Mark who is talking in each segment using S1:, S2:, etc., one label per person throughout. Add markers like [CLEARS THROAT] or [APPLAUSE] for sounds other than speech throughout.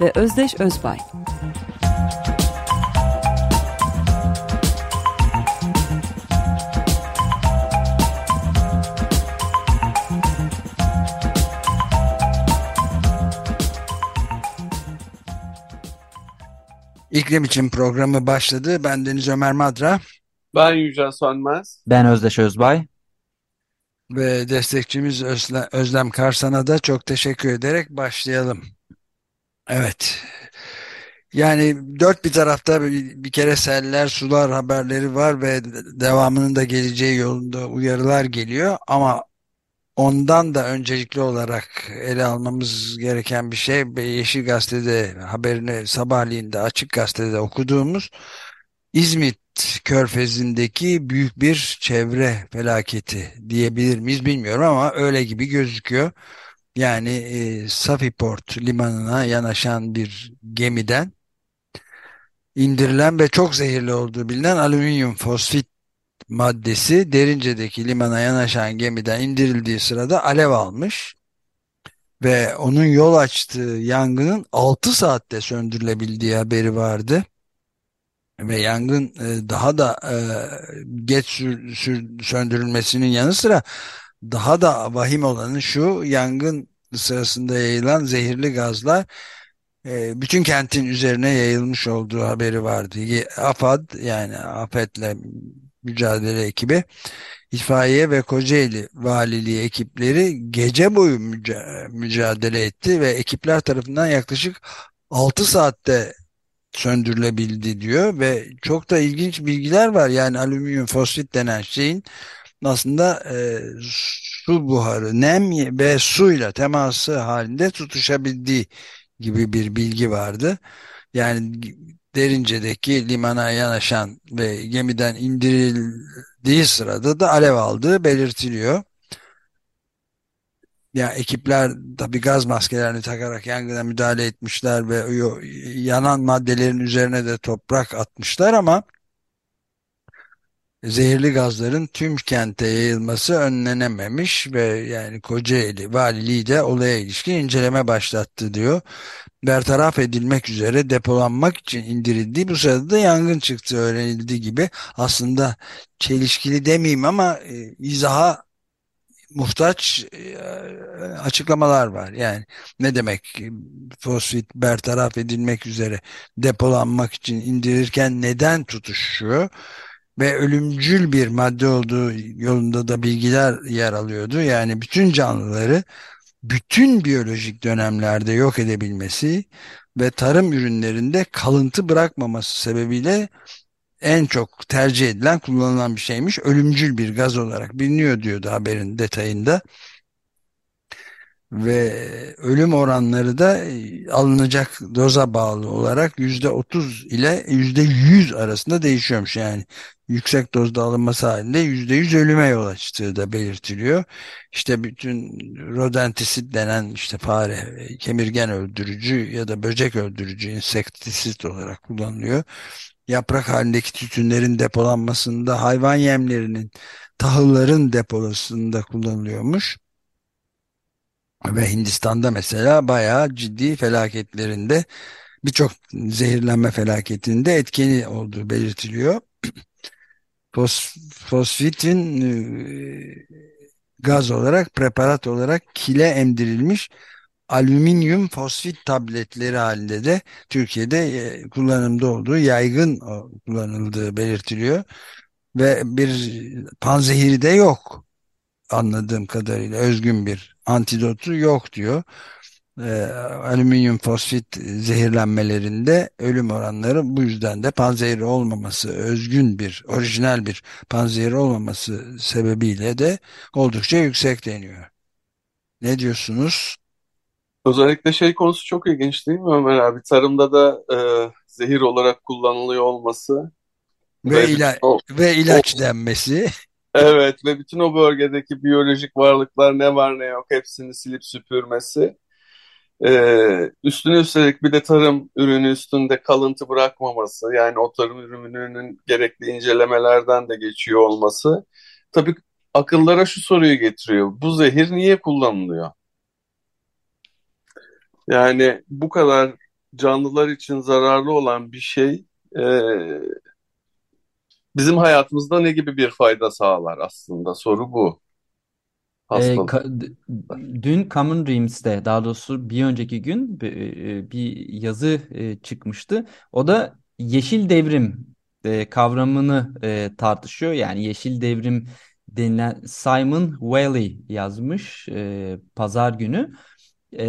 S1: ve Özdeş Özbay.
S2: İklim için programı başladı. Ben Deniz Ömer Madra
S3: Ben Yücel Sönmez.
S4: Ben Özdeş Özbay.
S2: ve destekçimiz Özle- Özlem Karsan'a da çok teşekkür ederek başlayalım. Evet. Yani dört bir tarafta bir, bir kere seller, sular haberleri var ve devamının da geleceği yolunda uyarılar geliyor. Ama ondan da öncelikli olarak ele almamız gereken bir şey Yeşil Gazete'de haberini sabahleyin de Açık Gazete'de okuduğumuz İzmit Körfezi'ndeki büyük bir çevre felaketi diyebilir miyiz bilmiyorum ama öyle gibi gözüküyor. Yani e, Safiport limanına yanaşan bir gemiden indirilen ve çok zehirli olduğu bilinen alüminyum fosfit maddesi Derince'deki limana yanaşan gemiden indirildiği sırada alev almış ve onun yol açtığı yangının 6 saatte söndürülebildiği haberi vardı. Ve yangın e, daha da e, geç söndürülmesinin yanı sıra daha da vahim olanı şu yangın sırasında yayılan zehirli gazlar e, bütün kentin üzerine yayılmış olduğu haberi vardı. AFAD yani afetle mücadele ekibi itfaiye ve Kocaeli valiliği ekipleri gece boyu müca- mücadele etti ve ekipler tarafından yaklaşık 6 saatte söndürülebildi diyor ve çok da ilginç bilgiler var. Yani alüminyum fosfit denen şeyin aslında e, su buharı, nem ve suyla teması halinde tutuşabildiği gibi bir bilgi vardı. Yani Derince'deki limana yanaşan ve gemiden indirildiği sırada da alev aldığı belirtiliyor. Ya ekipler tabii gaz maskelerini takarak yangına müdahale etmişler ve yanan maddelerin üzerine de toprak atmışlar ama zehirli gazların tüm kente yayılması önlenememiş ve yani Kocaeli valiliği de olaya ilişkin inceleme başlattı diyor. Bertaraf edilmek üzere depolanmak için indirildiği bu sırada da yangın çıktığı öğrenildiği gibi aslında çelişkili demeyeyim ama e, izaha muhtaç e, açıklamalar var. Yani ne demek e, fosfit bertaraf edilmek üzere depolanmak için indirirken neden tutuşuyor ve ölümcül bir madde olduğu yolunda da bilgiler yer alıyordu. Yani bütün canlıları bütün biyolojik dönemlerde yok edebilmesi ve tarım ürünlerinde kalıntı bırakmaması sebebiyle en çok tercih edilen, kullanılan bir şeymiş. Ölümcül bir gaz olarak biliniyor diyordu haberin detayında. Ve ölüm oranları da e, alınacak doza bağlı olarak yüzde otuz ile yüzde yüz arasında değişiyormuş. Yani yüksek dozda alınması halinde yüzde yüz ölüme yol açtığı da belirtiliyor. İşte bütün rodentisit denen işte fare, kemirgen öldürücü ya da böcek öldürücü insektisit olarak kullanılıyor yaprak halindeki tütünlerin depolanmasında, hayvan yemlerinin, tahılların depolasında kullanılıyormuş. Ve Hindistan'da mesela bayağı ciddi felaketlerinde birçok zehirlenme felaketinde etkeni olduğu belirtiliyor. Fos, fosfitin e, gaz olarak, preparat olarak kile emdirilmiş alüminyum fosfit tabletleri halinde de Türkiye'de e, kullanımda olduğu yaygın kullanıldığı belirtiliyor ve bir panzehiri de yok anladığım kadarıyla özgün bir antidotu yok diyor. E, alüminyum fosfit zehirlenmelerinde ölüm oranları bu yüzden de panzehiri olmaması özgün bir orijinal bir panzehiri olmaması sebebiyle de oldukça yüksek deniyor. Ne diyorsunuz?
S3: Özellikle şey konusu çok ilginç değil mi Ömer abi? Tarımda da e, zehir olarak kullanılıyor olması
S2: ve
S3: ve
S2: ila
S3: o,
S2: ve
S3: o
S2: ilaç denmesi. [LAUGHS]
S3: evet ve bütün o bölgedeki biyolojik varlıklar ne var ne yok hepsini silip süpürmesi. E, üstüne üstelik bir de tarım ürünü üstünde kalıntı bırakmaması yani o tarım ürününün gerekli incelemelerden de geçiyor olması. Tabii akıllara şu soruyu getiriyor. Bu zehir niye kullanılıyor? Yani bu kadar canlılar için zararlı olan bir şey e, bizim hayatımızda ne gibi bir fayda sağlar aslında? Soru bu.
S4: E, ka- dün Common Dreams'te daha doğrusu bir önceki gün bir, e, bir yazı e, çıkmıştı. O da yeşil devrim e, kavramını e, tartışıyor. Yani yeşil devrim denilen Simon Whaley yazmış e, pazar günü. E,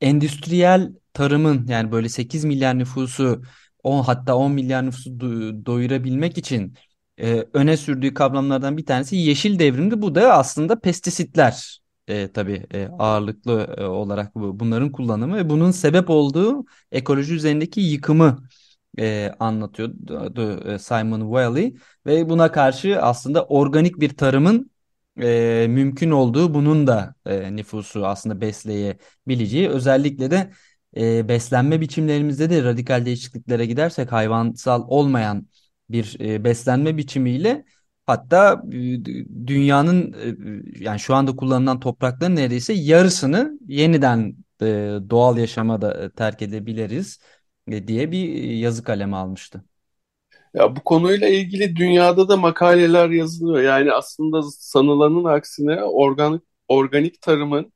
S4: endüstriyel tarımın yani böyle 8 milyar nüfusu 10 hatta 10 milyar nüfusu do- doyurabilmek için e, öne sürdüğü kavramlardan bir tanesi yeşil devrimdi. Bu da aslında pestisitler e, tabii e, ağırlıklı e, olarak bu, bunların kullanımı ve bunun sebep olduğu ekoloji üzerindeki yıkımı e, anlatıyordu e, Simon Whaley ve buna karşı aslında organik bir tarımın e, mümkün olduğu bunun da e, nüfusu aslında besleyebileceği özellikle de e, beslenme biçimlerimizde de radikal değişikliklere gidersek hayvansal olmayan bir e, beslenme biçimiyle hatta e, dünyanın e, yani şu anda kullanılan toprakların neredeyse yarısını yeniden e, doğal yaşama da terk edebiliriz e, diye bir yazı kaleme almıştı.
S3: Ya bu konuyla ilgili dünyada da makaleler yazılıyor. Yani aslında sanılanın aksine organik organik tarımın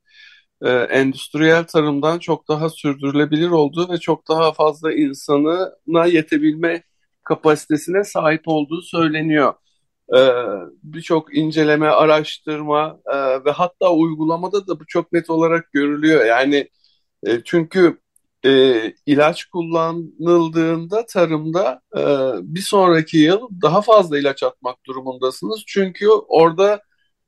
S3: e, endüstriyel tarımdan çok daha sürdürülebilir olduğu ve çok daha fazla insanına yetebilme kapasitesine sahip olduğu söyleniyor. E, birçok inceleme, araştırma e, ve hatta uygulamada da bu çok net olarak görülüyor. Yani e, çünkü e, ilaç kullanıldığında tarımda e, bir sonraki yıl daha fazla ilaç atmak durumundasınız. Çünkü orada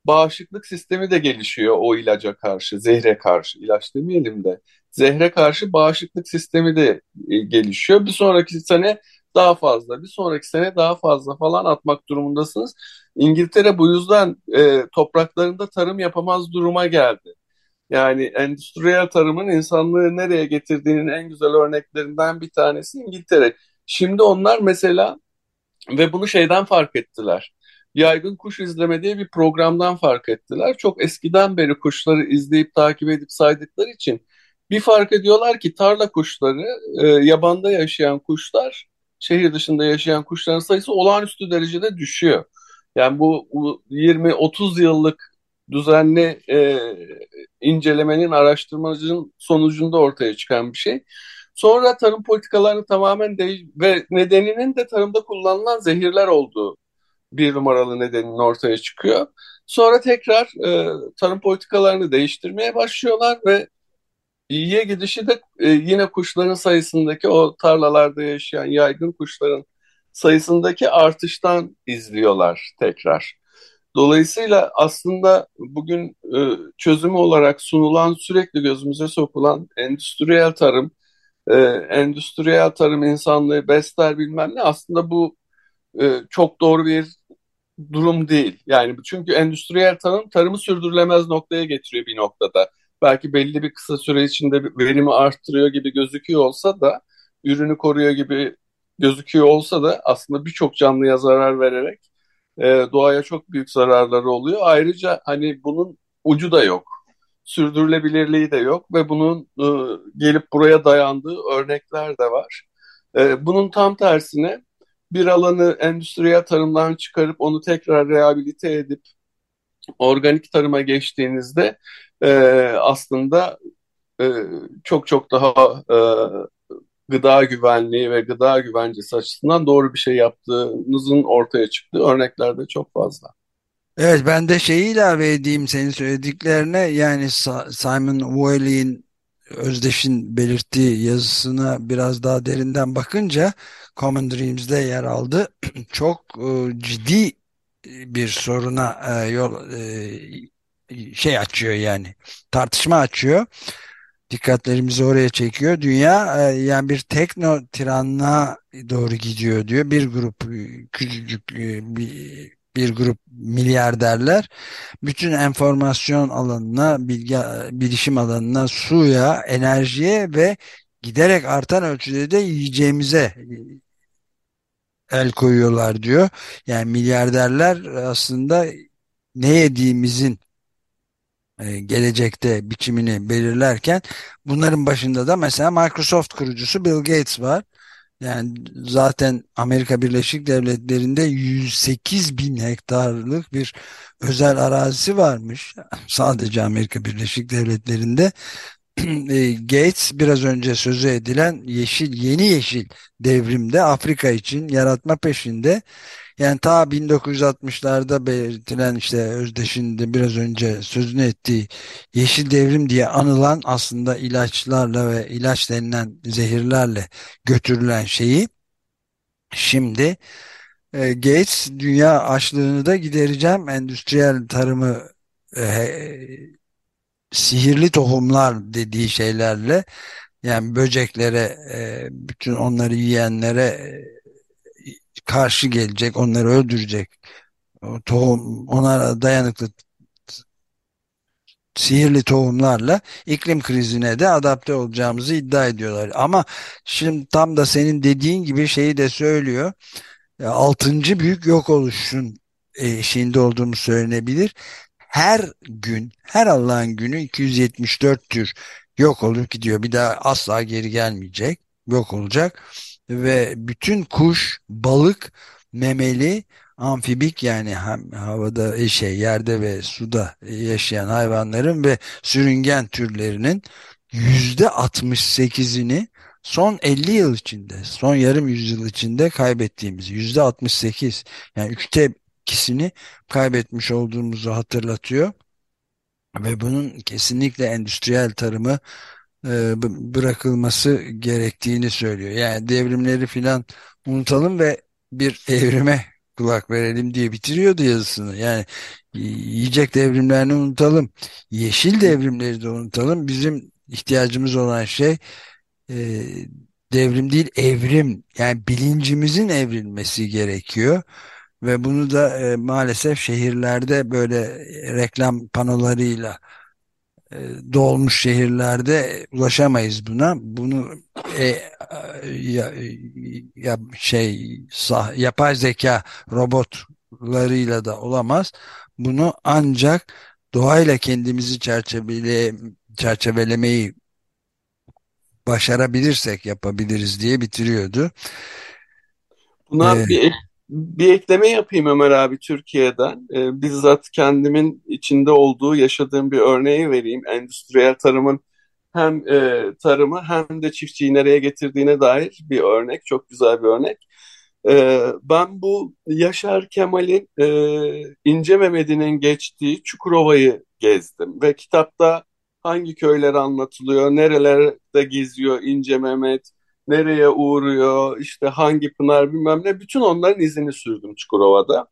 S3: bağışıklık sistemi de gelişiyor o ilaca karşı, zehre karşı, ilaç demeyelim de zehre karşı bağışıklık sistemi de e, gelişiyor. Bir sonraki sene daha fazla, bir sonraki sene daha fazla falan atmak durumundasınız. İngiltere bu yüzden e, topraklarında tarım yapamaz duruma geldi. Yani endüstriyel tarımın insanlığı nereye getirdiğinin en güzel örneklerinden bir tanesi İngiltere. Şimdi onlar mesela ve bunu şeyden fark ettiler. Yaygın kuş izleme diye bir programdan fark ettiler. Çok eskiden beri kuşları izleyip takip edip saydıkları için bir fark ediyorlar ki tarla kuşları, e, yabanda yaşayan kuşlar, şehir dışında yaşayan kuşların sayısı olağanüstü derecede düşüyor. Yani bu, bu 20-30 yıllık düzenli e, incelemenin, araştırmacının sonucunda ortaya çıkan bir şey. Sonra tarım politikalarını tamamen değiş ve nedeninin de tarımda kullanılan zehirler olduğu bir numaralı nedenin ortaya çıkıyor. Sonra tekrar e, tarım politikalarını değiştirmeye başlıyorlar ve iyiye gidişi de e, yine kuşların sayısındaki o tarlalarda yaşayan yaygın kuşların sayısındaki artıştan izliyorlar tekrar. Dolayısıyla aslında bugün e, çözümü olarak sunulan sürekli gözümüze sokulan endüstriyel tarım, e, endüstriyel tarım insanlığı besler bilmem ne aslında bu e, çok doğru bir durum değil. Yani çünkü endüstriyel tarım tarımı sürdürülemez noktaya getiriyor bir noktada. Belki belli bir kısa süre içinde verimi arttırıyor gibi gözüküyor olsa da ürünü koruyor gibi gözüküyor olsa da aslında birçok canlıya zarar vererek e, doğaya çok büyük zararları oluyor. Ayrıca hani bunun ucu da yok. Sürdürülebilirliği de yok ve bunun e, gelip buraya dayandığı örnekler de var. E, bunun tam tersine bir alanı endüstriyel tarımdan çıkarıp onu tekrar rehabilite edip organik tarıma geçtiğinizde e, aslında e, çok çok daha e, gıda güvenliği ve gıda güvencesi açısından doğru bir şey yaptığınızın ortaya çıktığı örnekler de çok fazla.
S2: Evet ben de şeyi ilave edeyim senin söylediklerine yani Simon Wiley'in Özdeş'in belirttiği yazısına biraz daha derinden bakınca Common Dreams'de yer aldı. [CLEARS THROAT] Çok e, ciddi bir soruna e, yol e, şey açıyor yani tartışma açıyor. Dikkatlerimizi oraya çekiyor. Dünya e, yani bir tekno tiranlığa doğru gidiyor diyor. Bir grup e, küçücük e, bir, bir grup milyarderler bütün enformasyon alanına, bilgi, bilişim alanına, suya, enerjiye ve giderek artan ölçüde de yiyeceğimize el koyuyorlar diyor. Yani milyarderler aslında ne yediğimizin e, gelecekte biçimini belirlerken bunların başında da mesela Microsoft kurucusu Bill Gates var. Yani zaten Amerika Birleşik Devletleri'nde 108 bin hektarlık bir özel arazisi varmış. Sadece Amerika Birleşik Devletleri'nde [CLEARS THROAT] Gates biraz önce sözü edilen yeşil yeni yeşil devrimde Afrika için yaratma peşinde. Yani ta 1960'larda belirtilen işte Özdeş'in de biraz önce sözünü ettiği yeşil devrim diye anılan aslında ilaçlarla ve ilaç denilen zehirlerle götürülen şeyi şimdi e, Gates dünya açlığını da gidereceğim endüstriyel tarımı e, sihirli tohumlar dediği şeylerle yani böceklere e, bütün onları yiyenlere e, karşı gelecek onları öldürecek tohum onlara dayanıklı sihirli tohumlarla iklim krizine de adapte olacağımızı iddia ediyorlar. Ama şimdi tam da senin dediğin gibi şeyi de söylüyor. Altıncı büyük yok oluşun eşiğinde olduğumuz söylenebilir her gün, her Allah'ın günü 274 tür yok olup gidiyor. Bir daha asla geri gelmeyecek, yok olacak. Ve bütün kuş, balık, memeli, amfibik yani havada e, şey yerde ve suda yaşayan hayvanların ve sürüngen türlerinin yüzde 68'ini son 50 yıl içinde, son yarım yüzyıl içinde kaybettiğimiz yüzde 68 yani üçte ikisini kaybetmiş olduğumuzu hatırlatıyor. Ve bunun kesinlikle endüstriyel tarımı e, bırakılması gerektiğini söylüyor. Yani devrimleri filan unutalım ve bir evrime kulak verelim diye bitiriyordu yazısını. Yani yiyecek devrimlerini unutalım. Yeşil devrimleri de unutalım. Bizim ihtiyacımız olan şey e, devrim değil evrim. Yani bilincimizin evrilmesi gerekiyor. Ve bunu da e, maalesef şehirlerde böyle reklam panolarıyla e, dolmuş şehirlerde ulaşamayız buna. Bunu e, ya, ya, şey sah, yapay zeka robotlarıyla da olamaz. Bunu ancak doğayla kendimizi çerçevele, çerçevelemeyi başarabilirsek yapabiliriz diye bitiriyordu.
S3: Buna ee, bir bir ekleme yapayım Ömer abi Türkiye'den. Ee, bizzat kendimin içinde olduğu, yaşadığım bir örneği vereyim. Endüstriyel tarımın hem e, tarımı hem de çiftçiyi nereye getirdiğine dair bir örnek. Çok güzel bir örnek. E, ben bu Yaşar Kemal'in e, İnce Mehmet'inin geçtiği Çukurova'yı gezdim. Ve kitapta hangi köyler anlatılıyor, nerelerde geziyor İnce Mehmet, nereye uğruyor, işte hangi pınar bilmem ne bütün onların izini sürdüm Çukurova'da.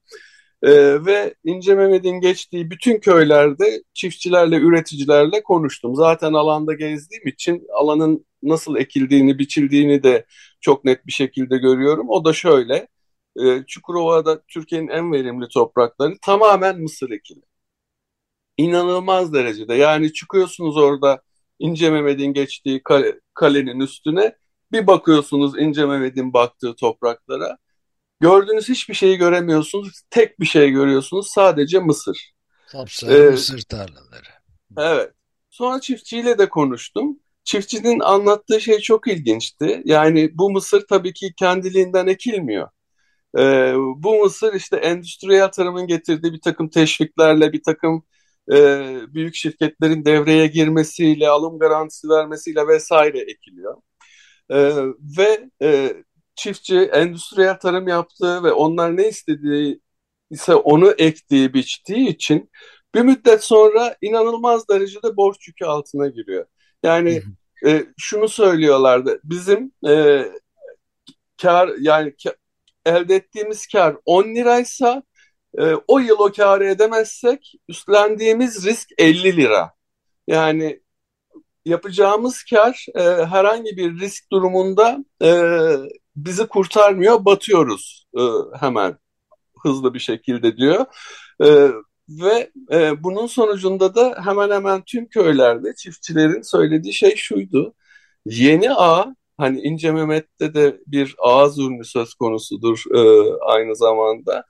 S3: Ee, ve İnce Mehmet'in geçtiği bütün köylerde çiftçilerle, üreticilerle konuştum. Zaten alanda gezdiğim için alanın nasıl ekildiğini, biçildiğini de çok net bir şekilde görüyorum. O da şöyle, e, Çukurova'da Türkiye'nin en verimli toprakları tamamen mısır ekili. İnanılmaz derecede. Yani çıkıyorsunuz orada İnce Mehmet'in geçtiği kale, kalenin üstüne bir bakıyorsunuz İnce Mehmet'in baktığı topraklara. Gördüğünüz hiçbir şeyi göremiyorsunuz. Tek bir şey görüyorsunuz. Sadece mısır.
S2: Sapsarı ee, mısır tarlaları.
S3: Evet. Sonra çiftçiyle de konuştum. Çiftçinin anlattığı şey çok ilginçti. Yani bu mısır tabii ki kendiliğinden ekilmiyor. Ee, bu mısır işte endüstriyel tarımın getirdiği bir takım teşviklerle, bir takım e, büyük şirketlerin devreye girmesiyle, alım garantisi vermesiyle vesaire ekiliyor. E, ve e, çiftçi endüstriyel tarım yaptığı ve onlar ne istediği ise onu ektiği, biçtiği için bir müddet sonra inanılmaz derecede borç yükü altına giriyor. Yani e, şunu söylüyorlardı. Bizim e, kar yani kar, elde ettiğimiz kar 10 liraysa E, o yıl o kârı edemezsek üstlendiğimiz risk 50 lira. Yani yapacağımız kar e, herhangi bir risk durumunda e, bizi kurtarmıyor, batıyoruz e, hemen hızlı bir şekilde diyor. E, ve e, bunun sonucunda da hemen hemen tüm köylerde çiftçilerin söylediği şey şuydu. Yeni ağ, hani İnce Mehmet'te de bir ağ zulmü söz konusudur e, aynı zamanda.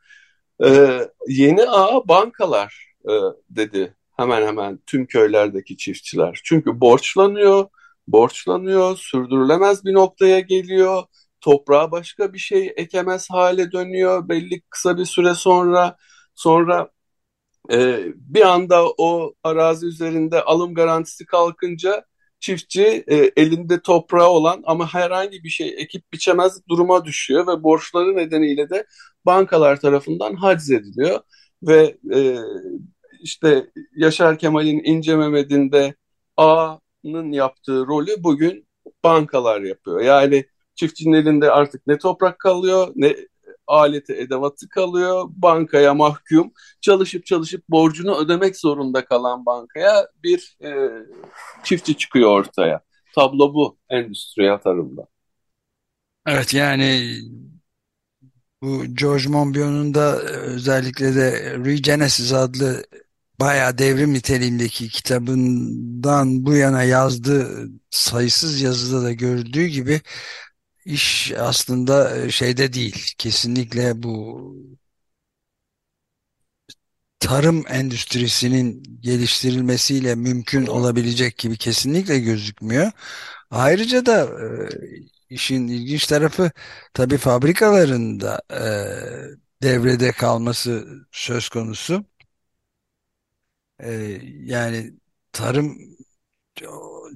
S3: E, yeni ağ bankalar e, dedi hemen hemen tüm köylerdeki çiftçiler. Çünkü borçlanıyor, borçlanıyor, sürdürülemez bir noktaya geliyor, toprağa başka bir şey ekemez hale dönüyor belli kısa bir süre sonra. Sonra e, bir anda o arazi üzerinde alım garantisi kalkınca çiftçi e, elinde toprağı olan ama herhangi bir şey ekip biçemez duruma düşüyor ve borçları nedeniyle de bankalar tarafından haciz ediliyor ve e, işte Yaşar Kemal'in İnce Mehmet'in de A'nın yaptığı rolü bugün bankalar yapıyor. Yani çiftçinin elinde artık ne toprak kalıyor ne aleti edevatı kalıyor. Bankaya mahkum çalışıp çalışıp borcunu ödemek zorunda kalan bankaya bir e, çiftçi çıkıyor ortaya. Tablo bu endüstriyel tarımda.
S2: Evet yani bu George Monbiot'un da özellikle de Regenesis adlı bayağı devrim niteliğindeki kitabından bu yana yazdığı sayısız yazıda da gördüğü gibi iş aslında e, şeyde değil. Kesinlikle bu tarım endüstrisinin geliştirilmesiyle mümkün olabilecek gibi kesinlikle gözükmüyor. Ayrıca da e, işin ilginç tarafı tabii fabrikaların da e, devrede kalması söz konusu. E, yani tarım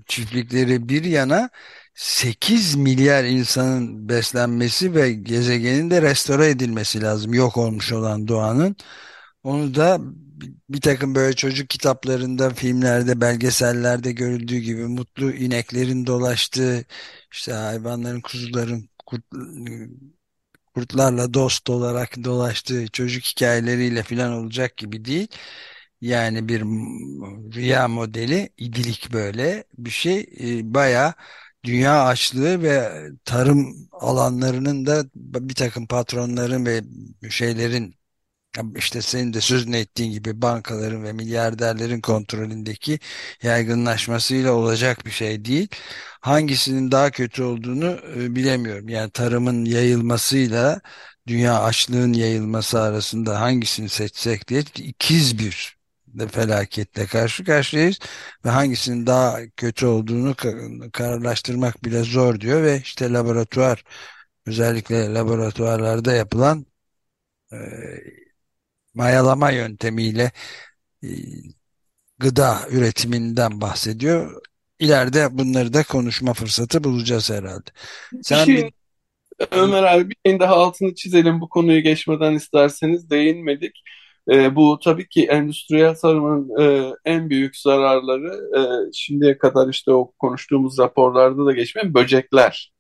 S2: çiftlikleri bir yana 8 milyar insanın beslenmesi ve gezegenin de restore edilmesi lazım. Yok olmuş olan doğanın. Onu da bir takım böyle çocuk kitaplarında, filmlerde, belgesellerde görüldüğü gibi mutlu ineklerin dolaştığı, işte hayvanların, kuzuların, kurt, kurtlarla dost olarak dolaştığı çocuk hikayeleriyle falan olacak gibi değil. Yani bir rüya modeli, idilik böyle bir şey. E, bayağı dünya açlığı ve tarım alanlarının da bir takım patronların ve şeylerin işte senin de sözünü ettiğin gibi bankaların ve milyarderlerin kontrolündeki yaygınlaşmasıyla olacak bir şey değil. Hangisinin daha kötü olduğunu e, bilemiyorum. Yani tarımın yayılmasıyla dünya açlığın yayılması arasında hangisini seçsek diye ikiz bir felaketle karşı karşıyayız ve hangisinin daha kötü olduğunu kararlaştırmak bile zor diyor ve işte laboratuvar özellikle laboratuvarlarda yapılan e, mayalama yöntemiyle e, gıda üretiminden bahsediyor. İleride bunları da konuşma fırsatı bulacağız herhalde.
S3: Sen bir, Ömer abi bir şeyin daha altını çizelim bu konuyu geçmeden isterseniz değinmedik. E, bu tabii ki endüstriyel tarımın e, en büyük zararları e, şimdiye kadar işte o konuştuğumuz raporlarda da geçmeyen böcekler.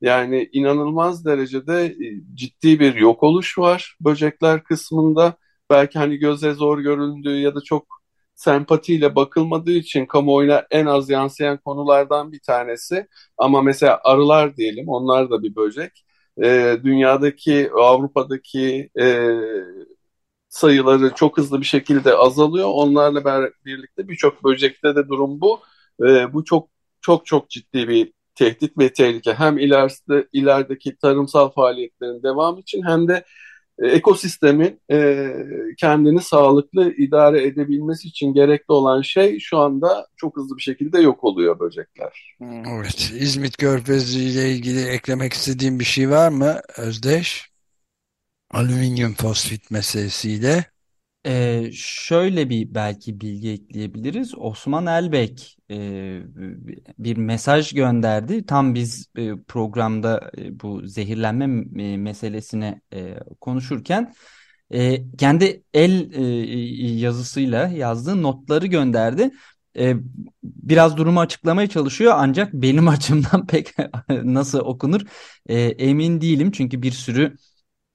S3: Yani inanılmaz derecede e, ciddi bir yok oluş var böcekler kısmında. Belki hani göze zor göründüğü ya da çok sempatiyle bakılmadığı için kamuoyuna en az yansıyan konulardan bir tanesi. Ama mesela arılar diyelim onlar da bir böcek. E, dünyadaki, Avrupa'daki e, sayıları çok hızlı bir şekilde azalıyor. Onlarla birlikte birçok böcekte de durum bu. E, bu çok çok çok ciddi bir tehdit ve tehlike. Hem ileride ilerideki tarımsal faaliyetlerin devam için hem de e, ekosistemin e, kendini sağlıklı idare edebilmesi için gerekli olan şey şu anda çok hızlı bir şekilde yok oluyor böcekler.
S2: Evet. İzmit Körfezi ile ilgili eklemek istediğim bir şey var mı Özdeş? Alüminyum fosfit meselesiyle.
S4: Ee, şöyle bir belki bilgi ekleyebiliriz. Osman Elbek e, bir mesaj gönderdi. Tam biz e, programda e, bu zehirlenme e, meselesine e, konuşurken e, kendi el e, yazısıyla yazdığı notları gönderdi. E, biraz durumu açıklamaya çalışıyor ancak benim [LAUGHS] açımdan pek nasıl okunur e, emin değilim. Çünkü bir sürü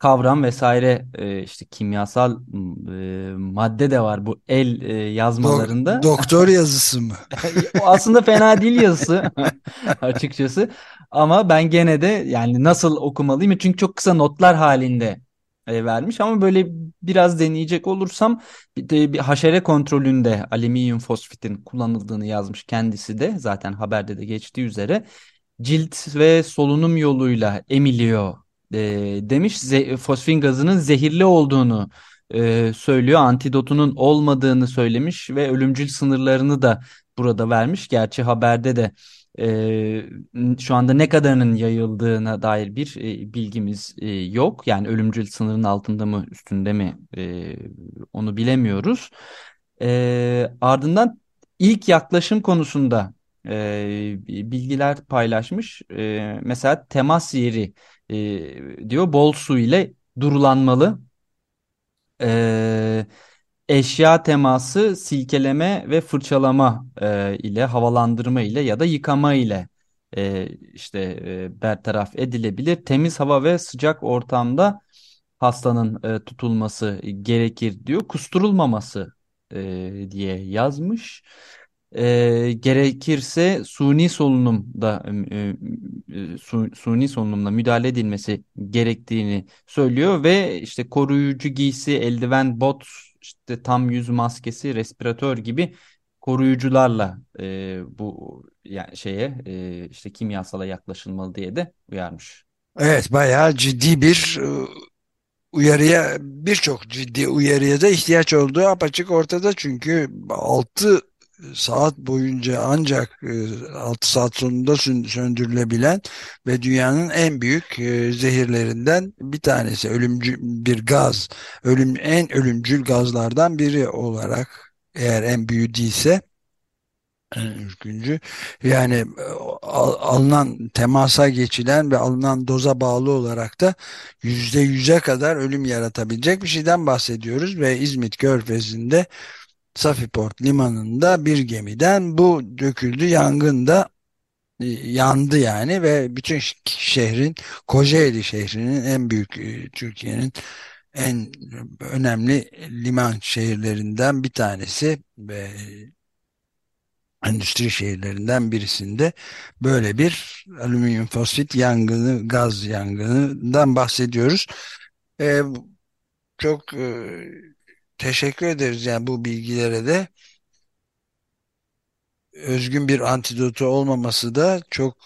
S4: kavram vesaire e, işte kimyasal e, madde de var bu el e, yazmalarında.
S2: Dok doktor yazısı mı? [LAUGHS]
S4: o aslında fena değil yazısı [LAUGHS] açıkçası. Ama ben gene de yani nasıl okumalıyım? Çünkü çok kısa notlar halinde e, vermiş ama böyle biraz deneyecek olursam bir, de bir haşere kontrolünde alüminyum fosfitin kullanıldığını yazmış kendisi de zaten haberde de geçtiği üzere cilt ve solunum yoluyla emiliyor e, demiş. Ze fosfin gazının zehirli olduğunu e, söylüyor. Antidotunun olmadığını söylemiş ve ölümcül sınırlarını da burada vermiş. Gerçi haberde de e, şu anda ne kadarının yayıldığına dair bir e, bilgimiz e, yok. Yani ölümcül sınırın altında mı üstünde mi e, onu bilemiyoruz. E, ardından ilk yaklaşım konusunda e, bilgiler paylaşmış. E, mesela temas yeri e, diyor bol su ile durulanmalı. E, eşya teması silkeleme ve fırçalama e, ile havalandırma ile ya da yıkama ile e, işte e, bertaraf edilebilir. Temiz hava ve sıcak ortamda hastanın e, tutulması gerekir diyor. Kusturulmaması e, diye yazmış e, gerekirse suni solunumda e, e, su, suni solunumla müdahale edilmesi gerektiğini söylüyor ve işte koruyucu giysi, eldiven, bot, işte tam yüz maskesi, respiratör gibi koruyucularla e, bu yani şeye e, işte kimyasala yaklaşılmalı diye de uyarmış.
S2: Evet bayağı ciddi bir e, uyarıya birçok ciddi uyarıya da ihtiyaç olduğu apaçık ortada çünkü 6 saat boyunca ancak 6 e, saat sonunda söndürülebilen ve dünyanın en büyük e, zehirlerinden bir tanesi. Ölümcül bir gaz. Ölüm en ölümcül gazlardan biri olarak eğer en büyüğü değilse en ürküncü. Yani e, alınan temasa geçilen ve alınan doza bağlı olarak da yüzde yüze kadar ölüm yaratabilecek bir şeyden bahsediyoruz ve İzmit Körfezi'nde Safiport limanında bir gemiden bu döküldü. Yangında e, yandı yani ve bütün şehrin Kocaeli şehrinin en büyük e, Türkiye'nin en önemli liman şehirlerinden bir tanesi ve endüstri şehirlerinden birisinde böyle bir alüminyum fosfit yangını, gaz yangınından bahsediyoruz. Ee, çok e, teşekkür ederiz yani bu bilgilere de. Özgün bir antidotu olmaması da çok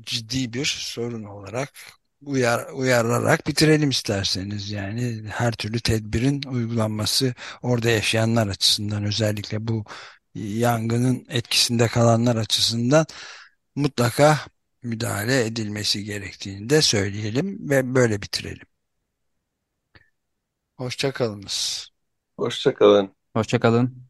S2: ciddi bir sorun olarak uyar, uyararak bitirelim isterseniz. Yani her türlü tedbirin uygulanması orada yaşayanlar açısından özellikle bu yangının etkisinde kalanlar açısından mutlaka müdahale edilmesi gerektiğini de söyleyelim ve böyle bitirelim. Hoşçakalınız.
S3: Hoşçakalın.
S4: Hoşçakalın.